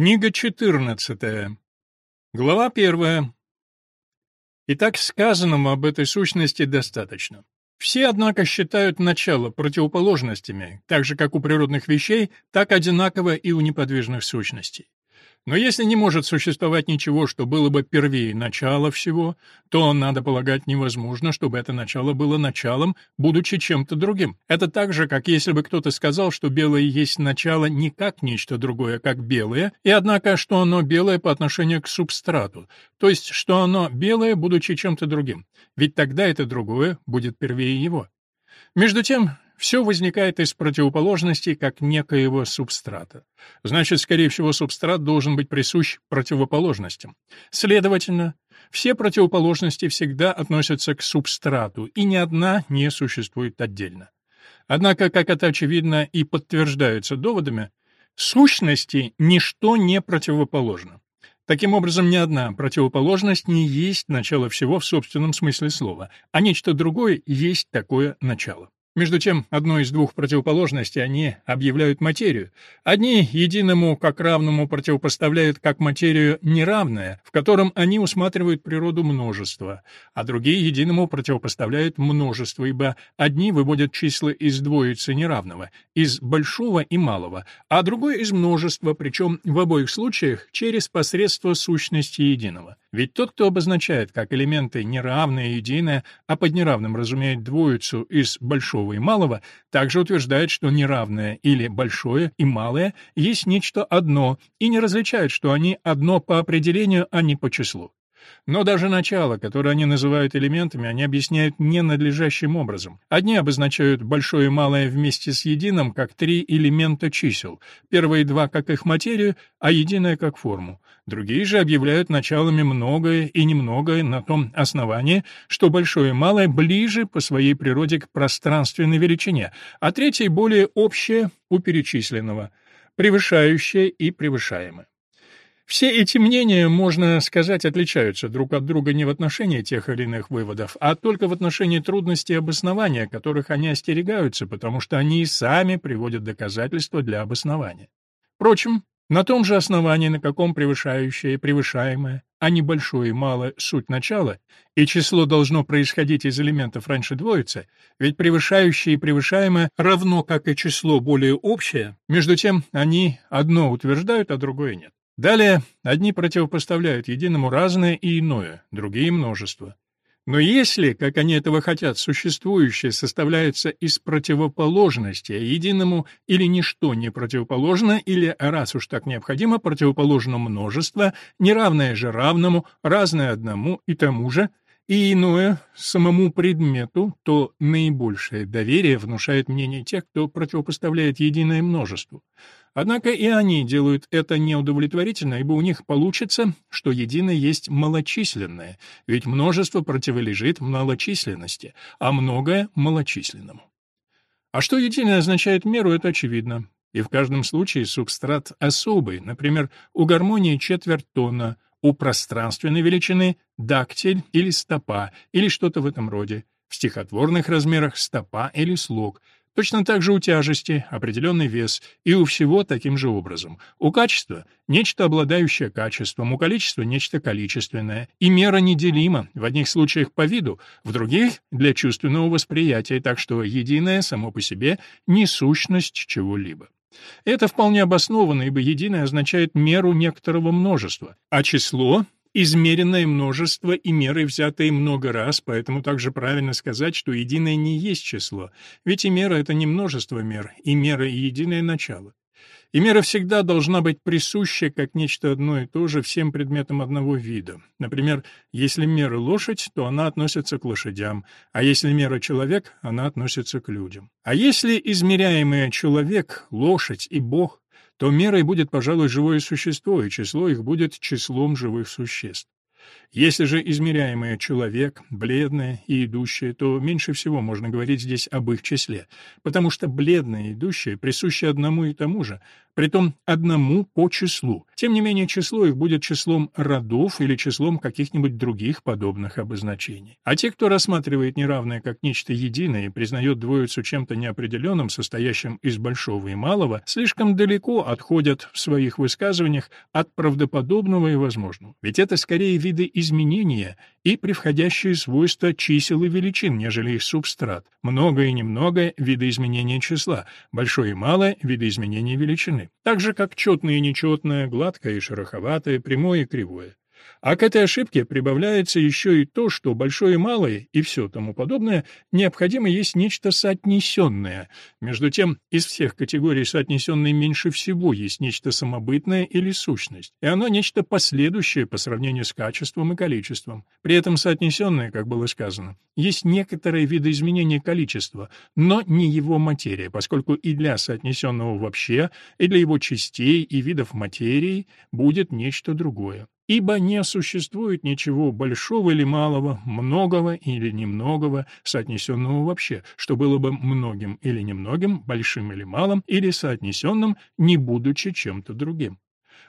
Книга 14. Глава 1. Итак, сказанного об этой сущности достаточно. Все, однако, считают начало противоположностями, так же, как у природных вещей, так одинаково и у неподвижных сущностей. Но если не может существовать ничего, что было бы первее начала всего, то, надо полагать, невозможно, чтобы это начало было началом, будучи чем-то другим. Это так же, как если бы кто-то сказал, что белое есть начало не как нечто другое, а как белое, и однако, что оно белое по отношению к субстрату, то есть, что оно белое, будучи чем-то другим. Ведь тогда это другое будет первее его. Между тем, все возникает из противоположностей как некоего субстрата. Значит, скорее всего, субстрат должен быть присущ противоположностям. Следовательно, все противоположности всегда относятся к субстрату, и ни одна не существует отдельно. Однако, как это очевидно и подтверждается доводами, сущности ничто не противоположно. Таким образом, ни одна противоположность не есть начало всего в собственном смысле слова, а нечто другое есть такое начало. Между тем, одной из двух противоположностей они объявляют материю. Одни единому как равному противопоставляют как материю неравное, в котором они усматривают природу множества, а другие единому противопоставляют множество, ибо одни выводят числа из двоицы неравного, из большого и малого, а другой из множества, причем в обоих случаях через посредство сущности единого. Ведь тот, кто обозначает как элементы неравное и единое, а под неравным разумеет двоицу из большого и малого, также утверждает, что неравное или большое и малое есть нечто одно, и не различает, что они одно по определению, а не по числу. Но даже начало, которое они называют элементами, они объясняют ненадлежащим образом. Одни обозначают большое и малое вместе с единым как три элемента чисел, первые два как их материю, а единое как форму. Другие же объявляют началами многое и немногое на том основании, что большое и малое ближе по своей природе к пространственной величине, а третье более общее у перечисленного, превышающее и превышаемое. Все эти мнения, можно сказать, отличаются друг от друга не в отношении тех или иных выводов, а только в отношении трудностей обоснования, которых они остерегаются, потому что они и сами приводят доказательства для обоснования. Впрочем, на том же основании, на каком превышающее и превышаемое, а не большое и малое суть начала, и число должно происходить из элементов раньше двоицы, ведь превышающее и превышаемое равно как и число более общее, между тем они одно утверждают, а другое нет. Далее, одни противопоставляют единому разное и иное, другие — множество. Но если, как они этого хотят, существующее составляется из противоположности, а единому или ничто не противоположно, или, раз уж так необходимо, противоположно множество, неравное же равному, разное одному и тому же, и иное самому предмету, то наибольшее доверие внушает мнение тех, кто противопоставляет единое множеству. Однако и они делают это неудовлетворительно, ибо у них получится, что единое есть малочисленное, ведь множество противолежит малочисленности, а многое — малочисленному. А что единое означает меру, это очевидно. И в каждом случае субстрат особый, например, у гармонии четверть тона, у пространственной величины — дактиль или стопа, или что-то в этом роде, в стихотворных размерах — стопа или слог — Точно так же у тяжести определенный вес, и у всего таким же образом. У качества — нечто, обладающее качеством, у количества — нечто количественное, и мера неделима, в одних случаях по виду, в других — для чувственного восприятия, так что единое само по себе — не сущность чего-либо. Это вполне обоснованно, ибо единое означает меру некоторого множества, а число измеренное множество и меры, взятые много раз, поэтому также правильно сказать, что единое не есть число, ведь и мера — это не множество мер, и мера — и единое начало. И мера всегда должна быть присуща как нечто одно и то же всем предметам одного вида. Например, если мера лошадь, то она относится к лошадям, а если мера человек, она относится к людям. А если измеряемое человек, лошадь и Бог, то мерой будет, пожалуй, живое существо, и число их будет числом живых существ. Если же измеряемое человек, бледное и идущее, то меньше всего можно говорить здесь об их числе, потому что бледное и идущее присуще одному и тому же, притом одному по числу. Тем не менее, число их будет числом родов или числом каких-нибудь других подобных обозначений. А те, кто рассматривает неравное как нечто единое и признает двоицу чем-то неопределенным, состоящим из большого и малого, слишком далеко отходят в своих высказываниях от правдоподобного и возможного. Ведь это скорее виды изменения и превходящие свойства чисел и величин, нежели их субстрат. Много и немного — видоизменения числа, большое и малое — видоизменения величины. Так же, как четное и нечетное, гладкое и шероховатое, прямое и кривое. А к этой ошибке прибавляется еще и то, что большое и малое и все тому подобное необходимо есть нечто соотнесенное. Между тем, из всех категорий соотнесенной меньше всего есть нечто самобытное или сущность, и оно нечто последующее по сравнению с качеством и количеством. При этом соотнесенное, как было сказано, есть некоторые виды изменения количества, но не его материя, поскольку и для соотнесенного вообще, и для его частей и видов материи будет нечто другое. Ибо не существует ничего большого или малого, многого или немногого, соотнесенного вообще, что было бы многим или немногим, большим или малым, или соотнесенным, не будучи чем-то другим.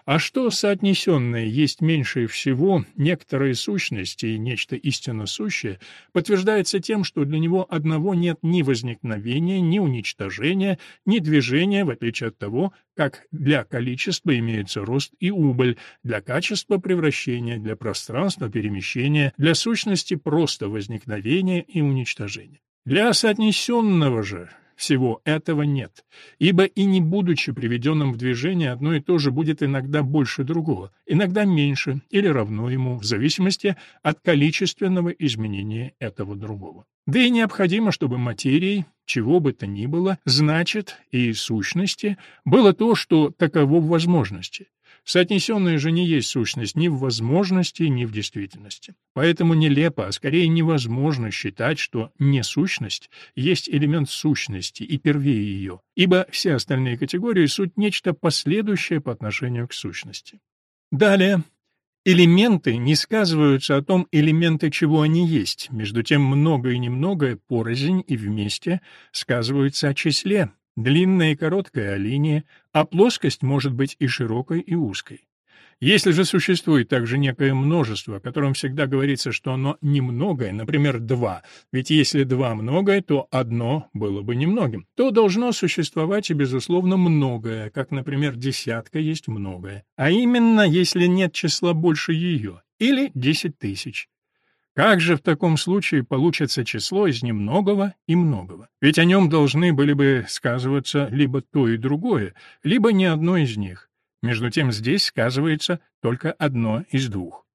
А что соотнесенное есть меньше всего, некоторые сущности и нечто истинно сущее, подтверждается тем, что для него одного нет ни возникновения, ни уничтожения, ни движения, в отличие от того, как для количества имеется рост и убыль, для качества превращения, для пространства перемещения, для сущности просто возникновения и уничтожения. Для соотнесенного же всего этого нет, ибо и не будучи приведенным в движение, одно и то же будет иногда больше другого, иногда меньше или равно ему, в зависимости от количественного изменения этого другого. Да и необходимо, чтобы материей, чего бы то ни было, значит и сущности, было то, что таково в возможности. Соотнесенная же не есть сущность ни в возможности, ни в действительности. Поэтому нелепо, а скорее невозможно считать, что несущность есть элемент сущности и первее ее, ибо все остальные категории — суть нечто последующее по отношению к сущности. Далее. Элементы не сказываются о том, элементы чего они есть, между тем много и немногое порознь и вместе сказываются о числе, длинная и короткая линия, а плоскость может быть и широкой, и узкой. Если же существует также некое множество, о котором всегда говорится, что оно немногое, например, два, ведь если два многое, то одно было бы немногим, то должно существовать и, безусловно, многое, как, например, десятка есть многое. А именно, если нет числа больше ее, или десять тысяч. Как же в таком случае получится число из немногого и многого? Ведь о нем должны были бы сказываться либо то и другое, либо ни одно из них. Между тем здесь сказывается только одно из двух.